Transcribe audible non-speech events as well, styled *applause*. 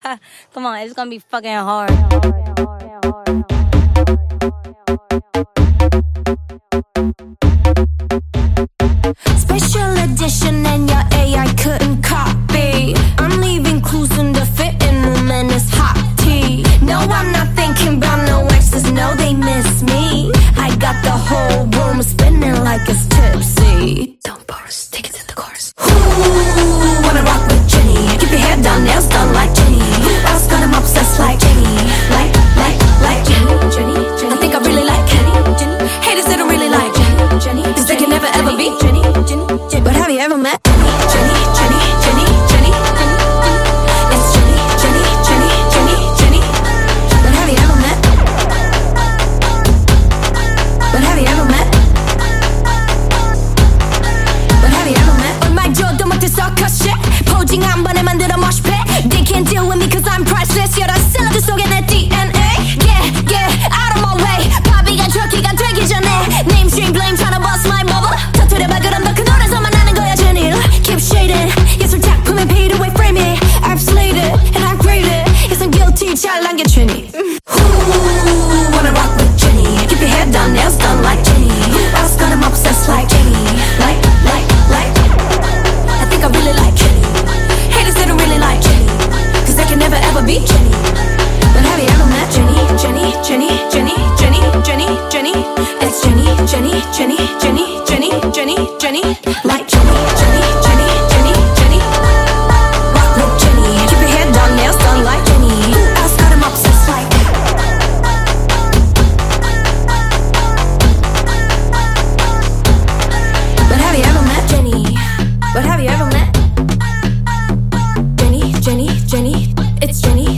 *laughs* Come on, it's gonna be fucking hard. Special edition and your AI couldn't copy. I'm leaving clues in the fitting room and it's hot tea. No, I'm not thinking about no exes, no, they miss me. I got the whole room spinning like it's tipsy. ever be Jennie, Jennie, Jennie. But have you ever met Jennie, Jennie, Jennie, Jennie? It's Jennie, Jennie, Jennie, Jennie, Jennie. But have you ever met? But have you ever met? But have you ever met? 얼마 줘도 못해 sucker shit. 포징 한 번에 만들어 mosh pit. They can't deal with me 'cause I'm priceless. 여러 셀러드 속 like a trini. Ooh, wanna rock with Jennie. Keep your head down, nails done like Jennie. I was gonna obsessed like Jennie. Like, like, like. I think I really like Jennie. Haters, they don't really like Jennie. Cause they can never ever be Jennie. But have you ever met Jennie? Jennie, Jennie, Jennie, Jennie, Jennie, Jennie, Jennie. It's Jennie, Jennie, Jennie, Jennie. But have you ever met Jennie, Jennie, Jennie? It's Jennie,